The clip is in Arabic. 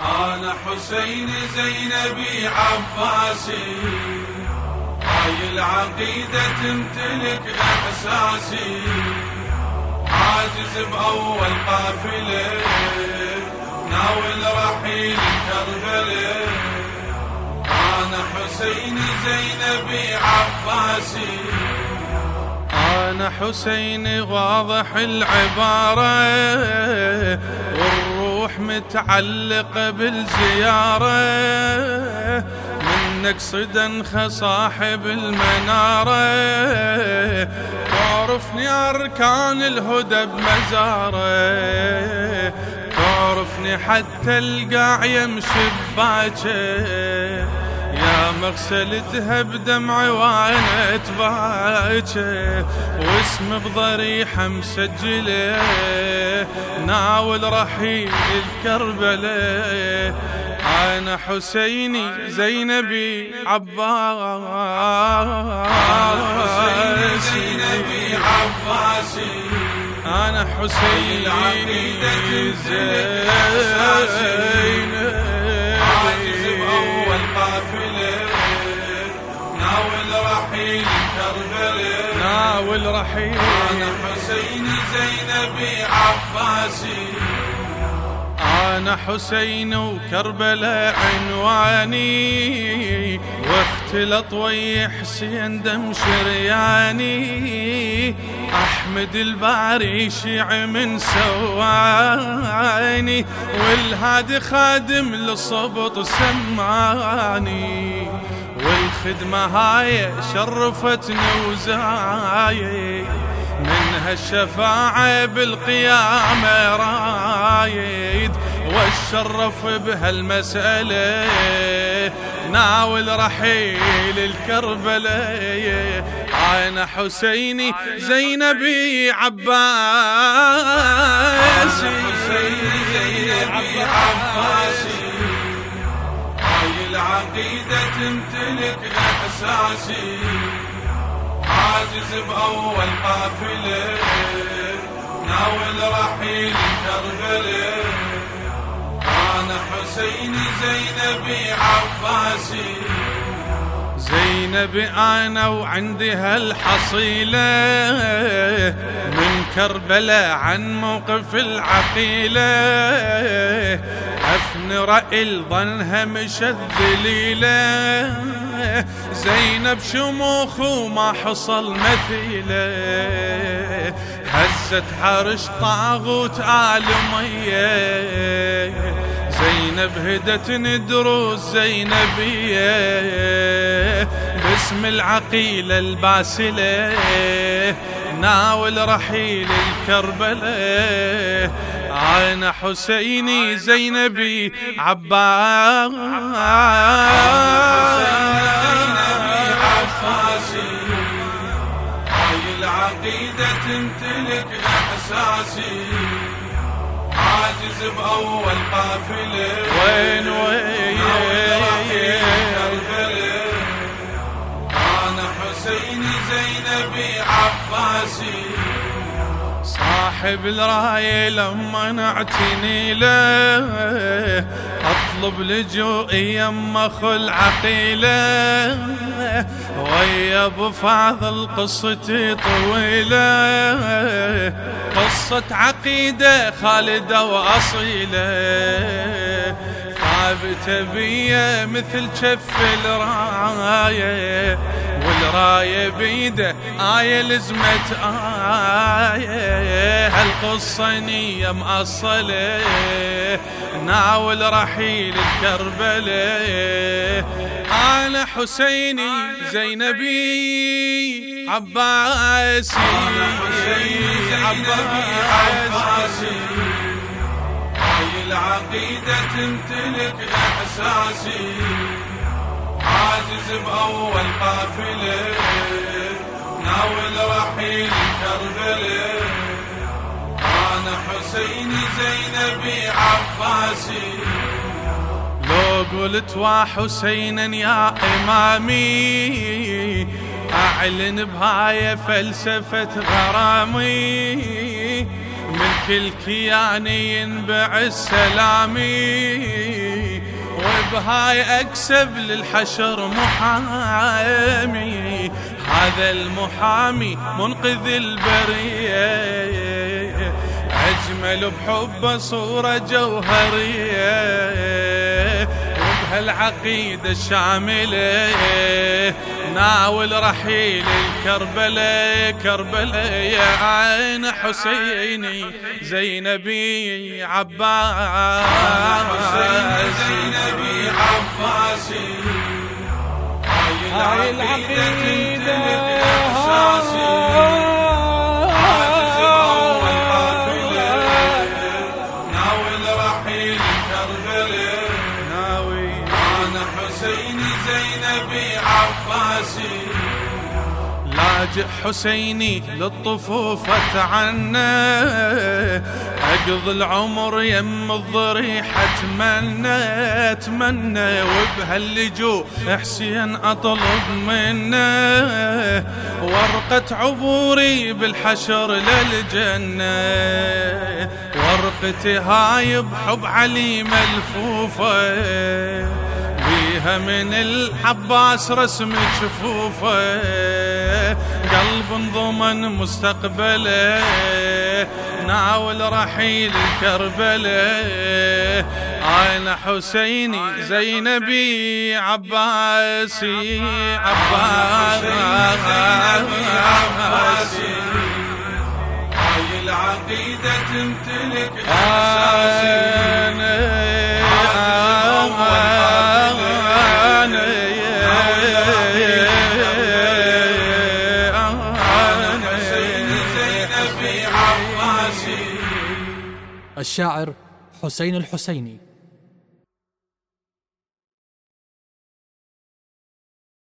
أنا حسين زينبي عباسي. هاي العقيدة تمتلك إحساسي عاجز بأول قافلة. ناول رحيل كربلاء أنا حسين زينبي عباسي. أنا حسين واضح العبارة. والروح متعلقة بالزيارة منك صدى صاحب المنارة. تعرفني أركان الهدى بمزارة تعرفني حتى القاع يمشي بباكه يا مغسلتها بدمع وأنا تباكي واسم بضريحة مسجلة. ناول رحيل الكربلة أنا حسيني زينبي عباسي زينبي عباسي أنا حسيني زينبي والرحيل أنا حسين زينبي عباسي أنا حسين وكربلاء عنواني. واختلط ويا حسين دم شرياني. أحمد الباري شيع من سواني. والهادي خادم للصبط سماني والخدمة هاي شرفتني وزايد من هالشفاعة بالقيامة رايد والشرف بهالمسألة ناول رحيل الكربلة. أنا حسيني زينبي عباسي حسيني زينبي عباسي العقيدة تمتلك إحساسي عاجز بأول قافلة. ناول رحيل كربلة أنا حسيني زينبي عباسي. زينب أنا وعندي هالحصيلة من كربلاء عن موقف العقيلة. رأي ظنها مش الذليلة زينب شموخ وما حصل مثيله هزت حرش طاغوت آل ميه زينب هدت ندروس زينبية باسم العقيلة الباسلة. ناول رحيل الكربلة. أنا حسيني زينبي عباس. هاي العقيدة تمتلك إحساسي عاجز بأول قافلة وين وين أنا حسيني زينبي عباسي صاحب الراية لما نعتني له أطلب لجوئي يما خل عقيله. ويا أبو فاضل قصتي طويلة قصة عقيدة خالدة وأصيلة. ثابتة بيا مثل كف الراية والراية بيده آية لزمت آية. هالقصة نية مأصلة ناول رحيل الكربلة أنا حسيني زينبي عباسي. عباسي. هاي العقيدة تمتلك إحساسي. عاجز بأول قافلة ناول رحيل كربلة أنا حسيني زينبي عباسي. لو قلت وحسينا يا إمامي أعلن بهاي فلسفة غرامي. من كل كياني ينبع السلامي. وبهاي أكسب للحشر محامي. هذا المحامي منقذ البرية. اجمل بحبه صورة جوهريه وبهالعقيده الشامله ناول رحيل الكربلاء كربلاء يا عين حسيني زينبي عباس زينبي عباسي. هاي العقيدة ناوي. أنا حسيني زينبي عباسي لاجئ حسيني للطفوف اتعنى اقضي العمر يم الضريح أتمنى اتمنى وبهاللجوء حسين أطلب منه. ورقة عبوري بالحشر للجنة. ورقتي هاي بحب علي ملفوفة بيها من الحباس رسم جفوفة. قلب انضمن مستقبله ناول رحيل كربله. أنا حسيني زينبي عباسي عباسي هاي العقيدة تمتلك احساسي الشاعر حسين الحسيني